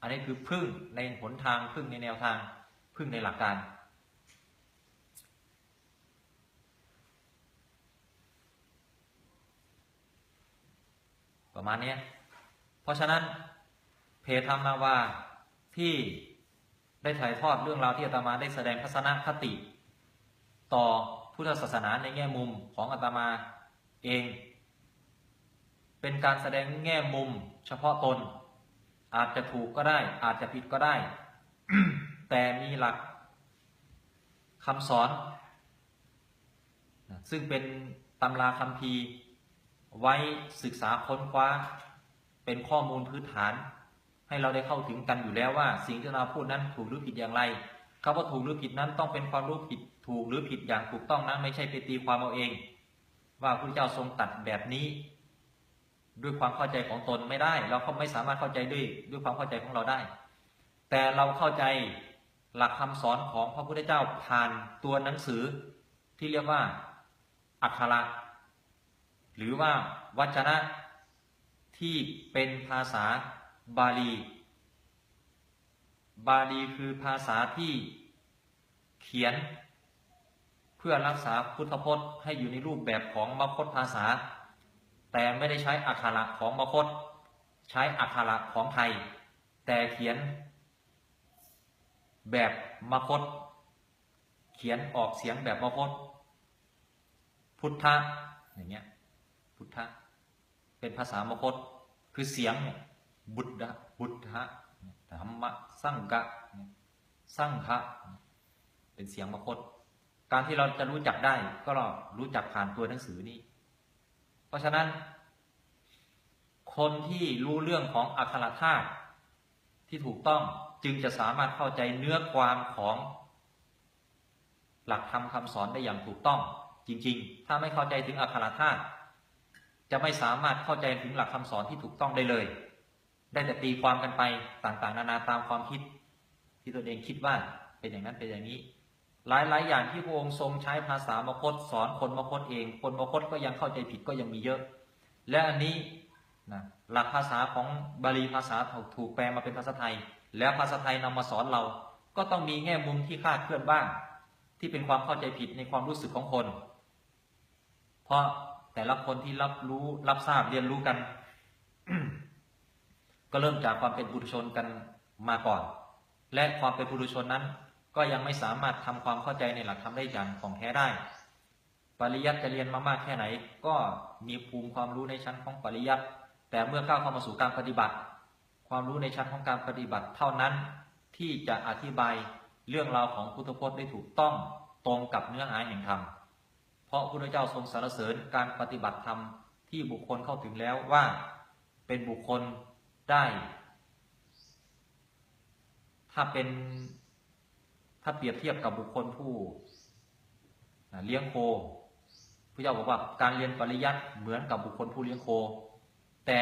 อันนี้คือพึ่งในหนทางพึ่งในแนวทาง พึ่งในหลักการ ประมาณนี้เพราะฉะนั้นเพธรรมนาวาที่ได้ถ่ายทอดเรื่องราวที่อาตมาได้แสดงทัศนคติ ต่อพุทธศาสนาในแง่มุมของอาตมาเอง เป็นการแสดงแง่มุม เฉพาะตน อาจจะถูกก็ได้ อาจจะผิดก็ได้ แต่มีหลักคำสอน ซึ่งเป็นตำราคัมภี ไว้ศึกษาค้นคว้า เป็นข้อมูลพื้นฐาน ให้เราได้เข้าถึงกันอยู่แล้วว่า สิ่งที่เราพูดนั้นถูกหรือผิดอย่างไรคำว่าถูกหรือผิดนั้นต้องเป็นความรู้ผิดถูกหรือผิดอย่างถูกต้องนะไม่ใช่ไปตีความเอาเอง ว่าพระเจ้าทรงตัดแบบนี้ ด้วยความเข้าใจของตนไม่ได้ เราก็ไม่สามารถเข้าใจด้วยด้วยความเข้าใจของเราได้ แต่เราเข้าใจหลักคำสอนของพระพุทธเจ้าผ่านตัวหนังสือที่เรียกว่าอักขระ หรือว่าวัจนะที่เป็นภาษาบาลี บาลีคือภาษาที่เขียน เพื่อรักษาพุทธพจน์ให้อยู่ในรูปแบบของมคตภาษา แต่ไม่ได้ใช้อักขระของมคต ใช้อักขระของไทย แต่เขียนแบบมคต เขียนออกเสียงแบบมคต พุทธะอย่างเงี้ย พุทธะเป็นภาษามคต คือเสียงเนี่ยบุตรบุตธะธรรมะสังกะสังฆะเป็นเสียงมคต การที่เราจะรู้จักได้ก็เรารู้จักผ่านตัวหนังสือนี้ เพราะฉะนั้น คนที่รู้เรื่องของอักขระธาตุที่ถูกต้องจึงจะสามารถเข้าใจเนื้อความของ หลักธรรมคำสอนได้อย่างถูกต้อง จริง ๆ ถ้าไม่เข้าใจถึงอักขระธาตุ จะไม่สามารถเข้าใจถึงหลักคำสอนที่ถูกต้องได้เลย ได้แต่ตีความกันไปต่างๆ นานาตามความคิด ที่ตนเองคิดว่าเป็นอย่างนั้นเป็นอย่างนี้ หลายๆ อย่างที่พระองค์ทรงใช้ภาษามคตสอนคนมคตเอง คนมคตก็ยังเข้าใจผิดก็ยังมีเยอะ และอันนี้นะหลักภาษาของบาลีภาษาถูกแปลมาเป็นภาษาไทย แล้วภาษาไทยนำมาสอนเรา ก็ต้องมีแง่มุมที่คลาดเคลื่อนบ้าง ที่เป็นความเข้าใจผิดในความรู้สึกของคน เพราะ แต่ละคนที่รับรู้รับทราบเรียนรู้กัน ก็เริ่มจากความเป็นบุรุชนกันมาก่อน และความเป็นบุรุชนนั้น ก็ยังไม่สามารถทำความเข้าใจในหลักธรรมได้อย่างของแท้ได้ ปริยัติจะเรียนมามากแค่ไหน ก็มีภูมิความรู้ในชั้นของปริยัติแต่เมื่อก้าวเข้ามาสู่การปฏิบัติ ความรู้ในชั้นของการปฏิบัติเท่านั้น ที่จะอธิบายเรื่องราวของพุทธพจน์ได้ถูกต้องตรงกับเนื้อหาแห่งธรรม ราะพระพุทธเจ้าทรงสรรเสริญการปฏิบัติธรรมที่บุคคลเข้าถึงแล้วว่าเป็นบุคคลได้ ถ้าเป็นถ้าเปรียบเทียบกับบุคคลผู้เลี้ยงโคพระเจ้าบอกว่าการเรียนปริยัติเหมือนกับบุคคลผู้เลี้ยงโค แต่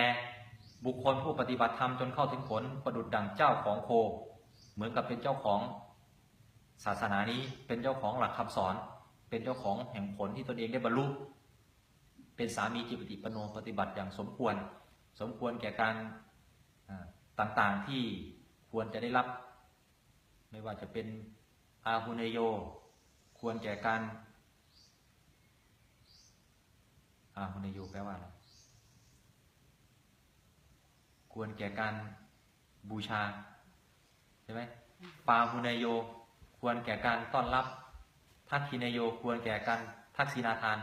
บุคคลผู้ปฏิบัติธรรมจนเข้าถึงผลประดุจดังเจ้าของโค เหมือนกับเป็นเจ้าของศาสนานี้เป็นเจ้าของหลักคำสอน เป็นเจ้าของแห่งผลที่ตนเองได้บรรลุเป็นสามีจิปฏิปโนปฏิบัติอย่างสมควร สมควรแก่การต่างๆที่ควรจะได้รับ ไม่ว่าจะเป็นอาหุเนโย ควรแก่การอาหุเนโยแปลว่าอะไรควรแก่การบูชาใช่ไหมปาหุเนโย ควรแก่การต้อนรับ ทักขิเนโยควรแก่การทักษิณาทาน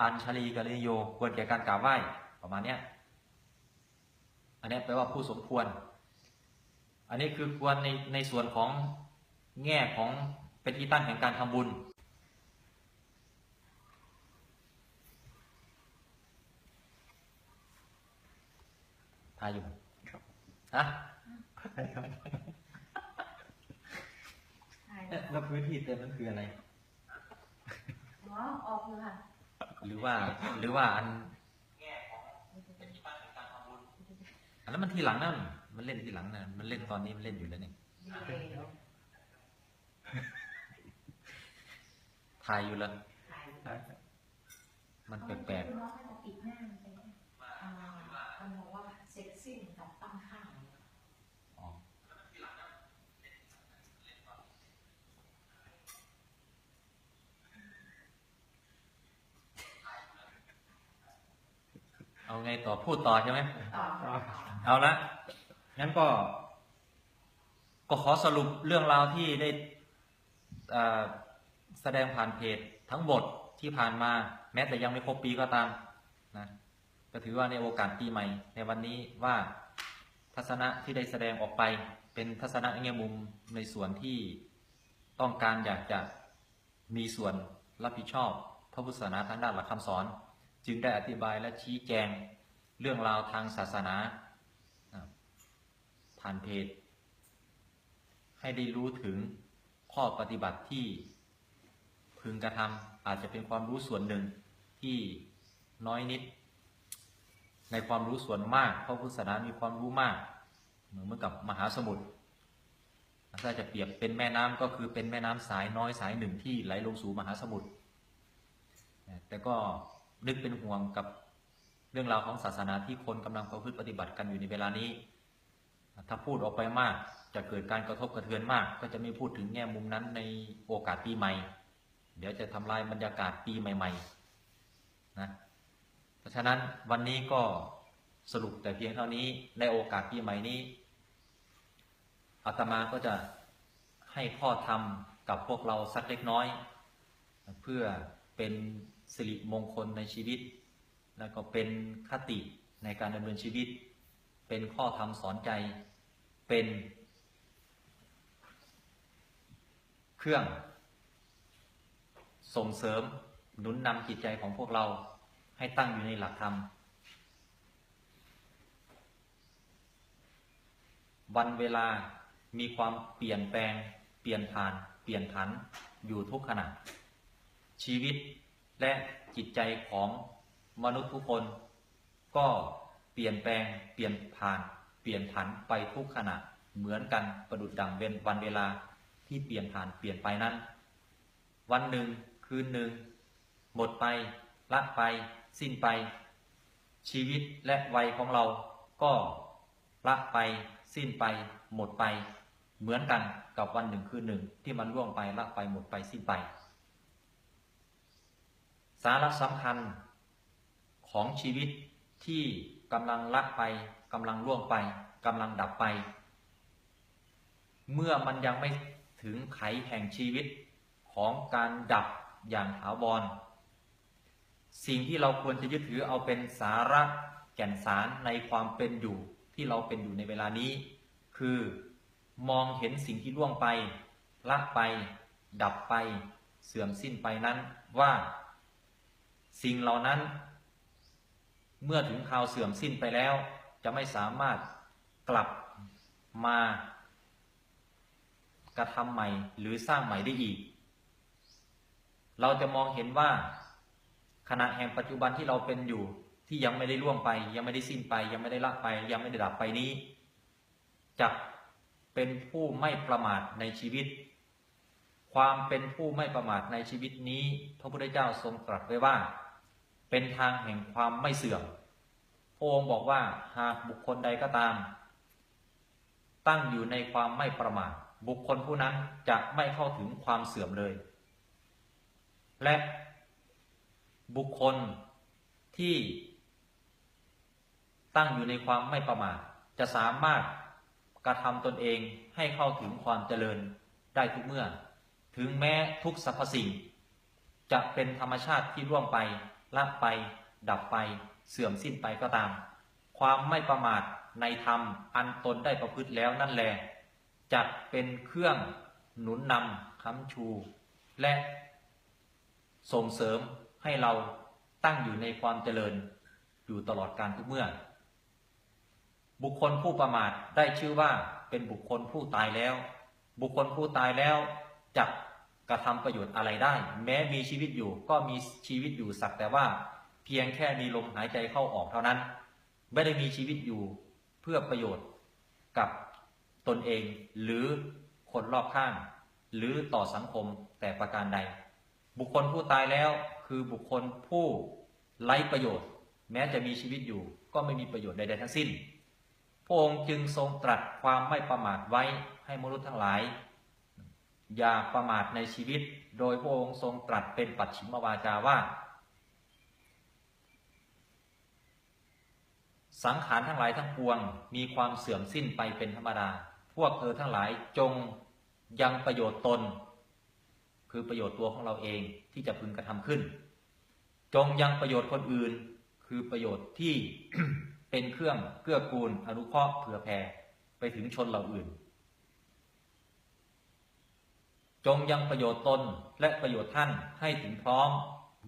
อัญชลีกะเลโยควรแก่การกราบไหว้ประมาณเนี้ยอันนี้แปลว่าผู้สมควร อันนี้คือควรในในส่วนของแง่ของเป็นที่ตั้งแห่งการทำบุญ ทายอยู่ฮะแล้วพื้นที่เต็มนั้นคืออะไร อ๋อออกเลยค่ะหรือว่าหรือว่าอันอันนั้นมันทีหลังนั่นมันเล่นทีหลังนั่นมันเล่นตอนนี้มันเล่นอยู่แล้วนี่ดีเลยถ่ายอยู่แล้วถ่ายมันแปลกคุณน้องให้เขาปิดหน้ามันไปนะอ่ามันบอกว่าเซ็กซี่กับตั้งค่า ๆอ๋อ เอาไงต่อพูดต่อใช่ไหมต่อเอาละงั้นก็ ก็ขอสรุปเรื่องราวที่ได้เอ่อแสดงผ่านเพจทั้งหมดที่ผ่านมาแม้แต่ยังไม่ครบปีก็ตามนะก็ถือว่าในโอกาสปีใหม่ ในวันนี้ว่าทัศนะที่ได้แสดงออกไปเป็นทัศนะในแง่มุมในส่วนที่ต้องการอยากจะมีส่วนรับผิดชอบ พระพุทธศาสนาทางด้านหลักคำสอน จึงได้อธิบายและชี้แจงเรื่องราวทางศาสนา ผ่านเพจให้ได้รู้ถึงข้อปฏิบัติที่พึงกระทำอาจจะเป็นความรู้ส่วนหนึ่งที่น้อยนิด ในความรู้ส่วนมากเพราะพุทธศาสนามีความรู้มาก เหมือนกับมหาสมุทรถ้าจะเปรียบเป็นแม่น้ำก็คือเป็นแม่น้ำสายน้อยสายหนึ่งที่ไหลลงสู่มหาสมุทรแต่ก็ นึกเป็นห่วงกับเรื่องราวของศาสนาที่คนกำลังประพฤติปฏิบัติกันอยู่ในเวลานี้ ถ้าพูดออกไปมากจะเกิดการกระทบกระเทือนมาก ก็จะไม่พูดถึงแง่มุมนั้นในโอกาสปีใหม่ เดี๋ยวจะทำลายบรรยากาศปีใหม่ๆนะเพราะฉะนั้นวันนี้ก็สรุปแต่เพียงเท่านี้ในโอกาสปีใหม่นี้อาตมาก็จะให้พ่อทำกับพวกเราสักเล็กน้อย เพื่อเป็น สิริมงคลในชีวิต แล้วก็เป็นคติในการดำเนินชีวิต เป็นข้อธรรมสอนใจ เป็นเครื่อง ส่งเสริมหนุนนำจิตใจของพวกเราให้ตั้งอยู่ในหลักธรรม วันเวลามีความเปลี่ยนแปลง เปลี่ยนผ่าน เปลี่ยนผันอยู่ทุกขณะชีวิต และจิตใจของมนุษย์ทุกคน ก็เปลี่ยนแปลงเปลี่ยนผ่าน เปลี่ยนผันไปทุกขณะเหมือนกันประดุดดังเวนวันเวลาที่เปลี่ยนผ่านเปลี่ยนไปนั้น วันหนึ่งคืนหนึ่ง หมดไปละไป สิ้นไป ชีวิตและวัยของเราก็ละไป สิ้นไป หมดไป เหมือนกันกับวันหนึ่งคืนหนึ่งที่มันล่วงไปละไปหมดไปสิ้นไป สาระสำคัญของชีวิตที่กำลังละไปกำลังล่วงไปกำลังดับไป เมื่อมันยังไม่ถึงไขแห่งชีวิตของการดับอย่างถาวร สิ่งที่เราควรจะยึดถือเอาเป็นสาระแก่นสารในความเป็นอยู่ที่เราเป็นอยู่ในเวลานี้ คือมองเห็นสิ่งที่ล่วงไปละไป ดับไป เสื่อมสิ้นไปนั้นว่า สิ่งเหล่านั้น เมื่อถึงคราวเสื่อมสิ้นไปแล้ว จะไม่สามารถกลับมากระทำใหม่หรือสร้างใหม่ได้อีก เราจะมองเห็นว่า ขณะแห่งปัจจุบันที่เราเป็นอยู่ ที่ยังไม่ได้ล่วงไป ยังไม่ได้สิ้นไป ยังไม่ได้ละไป ยังไม่ได้ดับไปนี้จะเป็นผู้ไม่ประมาทในชีวิต ความเป็นผู้ไม่ประมาทในชีวิตนี้ พระพุทธเจ้าทรงตรัสไว้ว่า เป็นทางแห่งความไม่เสื่อมพระองค์บอกว่าหากบุคคลใดก็ตาม ตั้งอยู่ในความไม่ประมาทบุคคลผู้นั้นจะไม่เข้าถึงความเสื่อมเลย และบุคคลที่ตั้งอยู่ในความไม่ประมาทจะสามารถกระทำตนเองให้เข้าถึงความเจริญได้ทุกเมื่อ ถึงแม้ทุกสรรพสิ่ง จะเป็นธรรมชาติที่ร่วงไป ละไป ดับไป เสื่อมสิ้นไปก็ตาม ความไม่ประมาทในธรรมอันตนได้ประพฤติแล้วนั่นแหละจะเป็นเครื่องหนุนนำค้ำชู และส่งเสริมให้เราตั้งอยู่ในความเจริญอยู่ตลอดการทุกเมื่อ บุคคลผู้ประมาทได้ชื่อว่าเป็นบุคคลผู้ตายแล้ว บุคคลผู้ตายแล้วจะก ระทำประโยชน์อะไรได้ แม้มีชีวิตอยู่ก็มีชีวิตอยู่สักแต่ว่า เพียงแค่มีลมหายใจเข้าออกเท่านั้น ไม่ได้มีชีวิตอยู่เพื่อประโยชน์กับตนเองหรือคนรอบข้าง หรือต่อสังคมแต่ประการใด บุคคลผู้ตายแล้วคือบุคคลผู้ไร้ประโยชน์ แม้จะมีชีวิตอยู่ก็ไม่มีประโยชน์ใดๆทั้งสิ้น พระองค์จึงทรงตรัสความไม่ประมาทไว้ให้มนุษย์ทั้งหลาย อย่าประมาทในชีวิต โดยพระองค์ทรงตรัสเป็นปัจฉิมวาจาว่า สังขารทั้งหลายทั้งปวง มีความเสื่อมสิ้นไปเป็นธรรมดา พวกเธอทั้งหลายจงยังประโยชน์ตน คือประโยชน์ตัวของเราเองที่จะพึงกระทำขึ้น จงยังประโยชน์คนอื่น คือประโยชน์ที่เป็นเครื่องเกื้อกูลอนุเคราะห์เผื่อแผ่ไปถึงชนเหล่าอื่น จงยังประโยชน์ตนและประโยชน์ท่านให้ถึงพร้อม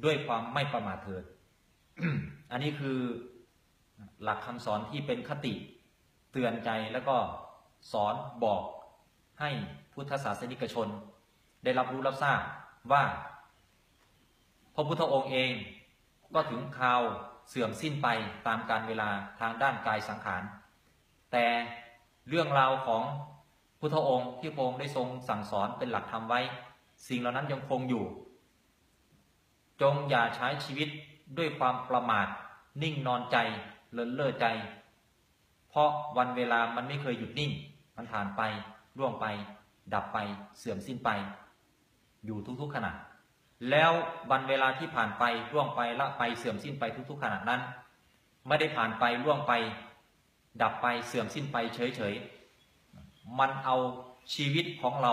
ด้วยความไม่ประมาทเถิด อันนี้คือหลักคำสอนที่เป็นคติเตือนใจแล้วก็สอนบอกให้พุทธศาสนิกชน ได้รับรู้รับทราบว่า พระพุทธองค์เองก็ถึงคราวเสื่อมสิ้นไปตามการเวลาทางด้านกายสังขาร แต่เรื่องราวของ พุทธองค์ที่พระองค์ได้ทรงสั่งสอนเป็นหลักธรรมไว้ สิ่งเหล่านั้นยังคงอยู่ จงอย่าใช้ชีวิตด้วยความประมาท นิ่งนอนใจเลินเล่อใจ เพราะวันเวลามันไม่เคยหยุดนิ่ง มันผ่านไปล่วงไป ดับไปเสื่อมสิ้นไป อยู่ทุกๆขณะแล้ววันเวลาที่ผ่านไปล่วงไปละไปเสื่อมสิ้นไปทุก ๆขณะนั้น ไม่ได้ผ่านไปล่วงไป ดับไปเสื่อมสิ้นไปเฉยๆ มันเอาชีวิตของเรา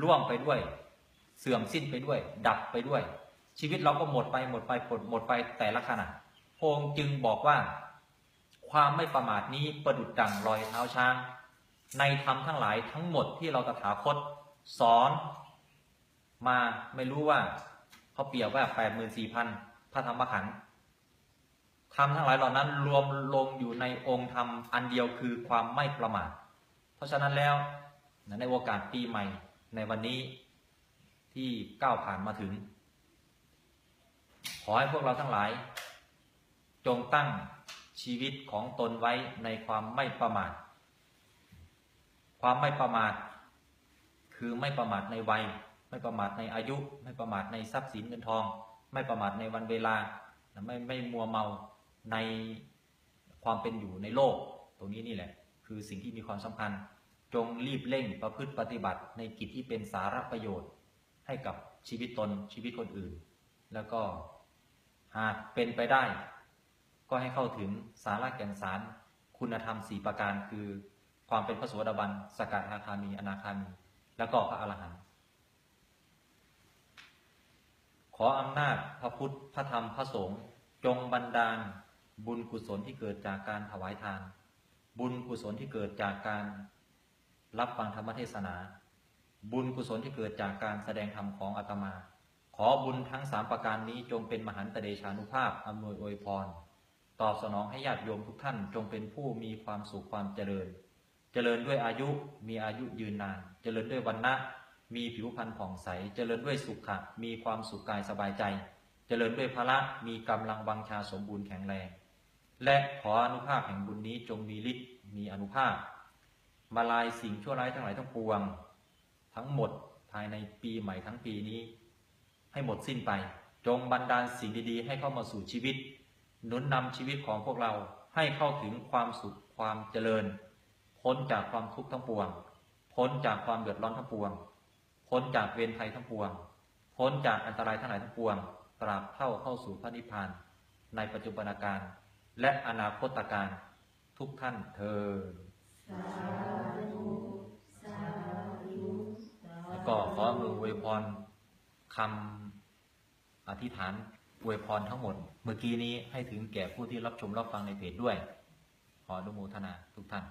ล่วงไปด้วย เสื่อมสิ้นไปด้วย ดับไปด้วย ชีวิตเราก็หมดไปหมดไปหมดหมดไปแต่ละขณะพงจึงบอกว่า ความไม่ประมาทนี้ประดุจดั่งรอยเท้าช้าง ในธรรมทั้งหลายทั้งหมดที่เราตถาคต สอน มาไม่รู้ว่าเขาเปรียบว่าแปดหมื่นสี่พันพระธรรมขันธ์ธรรมทั้งหลายเหล่านั้นรวมลงอยู่ในองค์ธรรมอันเดียวคือความไม่ประมาท เพราะฉะนั้นแล้วในโอกาสปีใหม่ในวันนี้ที่ก้าวผ่านมาถึง ขอให้พวกเราทั้งหลาย จงตั้งชีวิตของตนไว้ในความไม่ประมาท ความไม่ประมาท คือไม่ประมาทในวัย ไม่ประมาทในอายุ ไม่ประมาทในทรัพย์สินเงินทอง ไม่ประมาทในวันเวลา ไม่ไม่มัวเมาในความเป็นอยู่ในโลก ตรงนี้นี่แหละ คือสิ่งที่มีความสำคัญ จงรีบเร่งประพฤติปฏิบัติในกิจที่เป็นสาระประโยชน์ ให้กับชีวิตตนชีวิตคนอื่น แล้วก็หากเป็นไปได้ ก็ให้เข้าถึงสาระแก่นสาร คุณธรรมสีประการคือความเป็นพระโสดาบันสกทาคามีอนาคามี แล้วก็พระอรหันต์ขออำนาจพระพุทธพระธรรมพระสงฆ์จงบันดาลบุญกุศลที่เกิดจากการถวายทาน บุญกุศลที่เกิดจากการรับฟังธรรมเทศนา บุญกุศลที่เกิดจากการแสดงธรรมของอาตมา ขอบุญทั้งสามประการนี้จงเป็นมหันตเดชานุภาพอำนวยอวยพร ตอบสนองให้ญาติโยมทุกท่านจงเป็นผู้มีความสุขความเจริญ เจริญด้วยอายุมีอายุยืนนาน เจริญด้วยวันนะมีผิวพรรณผ่องใส เจริญด้วยสุขะมีความสุขกายสบายใจ เจริญด้วยพละมีกำลังวังชาสมบูรณ์แข็งแรง และขออนุภาพแห่งบุญนี้จงมีฤทธิ์มีอนุภาพ มาลายสิ่งชั่วร้ายทั้งหลายทั้งปวง ทั้งหมดภายในปีใหม่ทั้งปีนี้ ให้หมดสิ้นไป จงบันดาลสิ่งดีๆ ให้เข้ามาสู่ชีวิต หนุนนำชีวิตของพวกเราให้เข้าถึงความสุขความเจริญ พ้นจากความทุกข์ทั้งปวง พ้นจากความเดือดร้อนทั้งปวง พ้นจากเวรภัยทั้งปวง พ้นจากอันตรายทั้งหลายทั้งปวง ตราบเท่าเข้าสู่พระนิพพานในปัจจุบันการ และอนาคตการทุกท่านเธอแล้วก็ขอมืออวยพรคำอธิษฐานอวยพรทั้งหมด เมื่อกี้นี้ให้ถึงแก่ผู้ที่รับชมรับฟังในเพจด้วย ขออนุโมทนาทุกท่าน